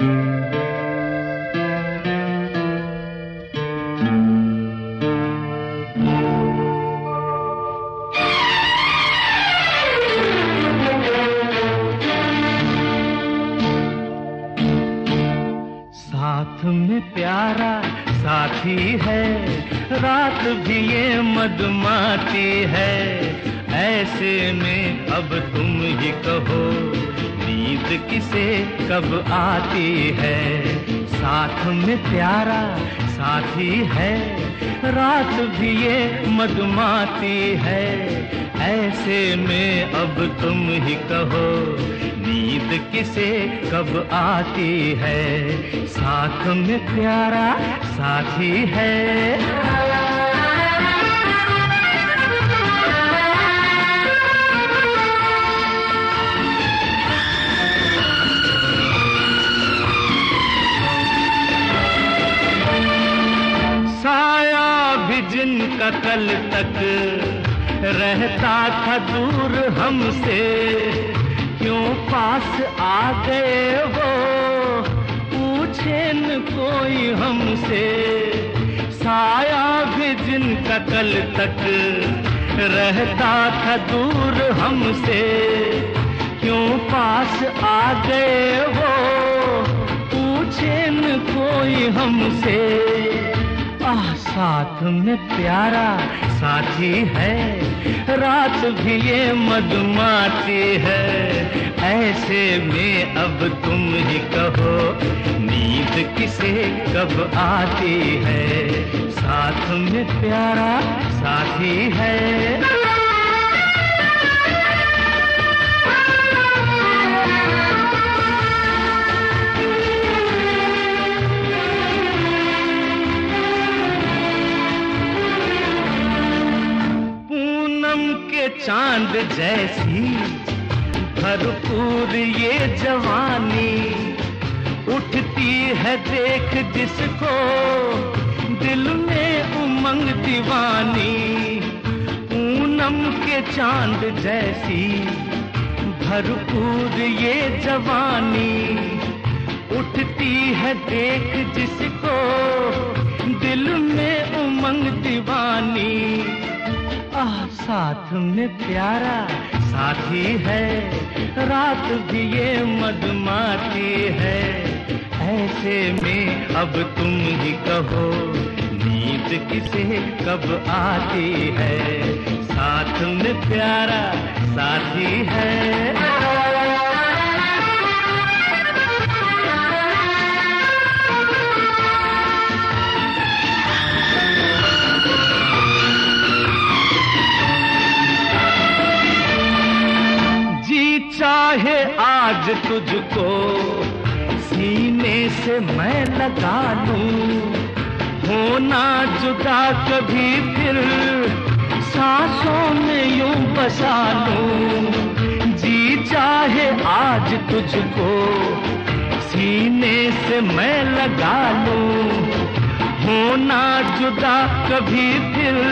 साथ में प्यारा साथी है, रात भी ये मदमाती है। ऐसे में अब तुम ही कहो। नींद किसे कब आती है? साथ में प्यारा साथी है। रात भी ये मदमाती है। ऐसे में अब तुम ही कहो, नींद किसे कब आती है? साथ में प्यारा साथी है। तक रहता था दूर हमसे। क्यों पास आ गए वो? पूछे न कोई हमसे। साया भी जिनका कल तक रहता था दूर हमसे। क्यों पास आ गए वो? पूछे न कोई हमसे। साथ में प्यारा साथी है। रात भी ये मधुमाती है। ऐसे में अब तुम ही कहो, नींद किसे कब आती है? साथ में प्यारा साथी है। के चाँद जैसी, भरपूर ये जवानी उठती है देख जिसको, दिल में उमंग दीवानी। पूनम के चाँद जैसी, भरपूर ये जवानी उठती है देख जिसको, दिल में उमंग दीवानी। आह, साथ में प्यारा साथी है। रात भी ये मधमाती है। ऐसे में अब तुम ही कहो, नींद किसे कब आती है? साथ में प्यारा साथी है। चाहे आज तुझको। सीने से मैं लगा लूँ होना जुदा कभी फिर सांसों में यूँ बसा लूँ जी चाहे आज तुझको। सीने से मैं लगा लूँ। होना जुदा कभी फिर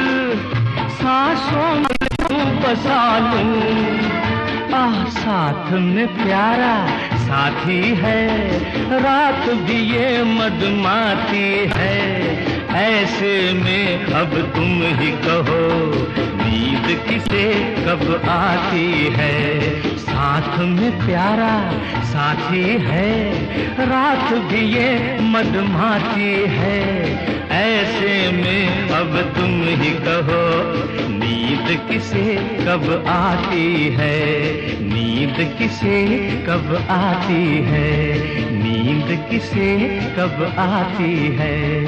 सांसों में यूँ बसा लूँ आह साथ में प्यारा साथी है। रात भी ये मदमाती है। ऐसे में अब तुम ही कहो, नींद किसे कब आती है? साथ में प्यारा साथी है। रात भी ये मदमाती है। ऐसे में अब तुम ही कहो नींद किसे कब आती है? नींद किसे कब आती है? नींद किसे कब आती है?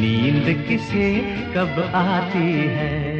नींद किसे कब आती है?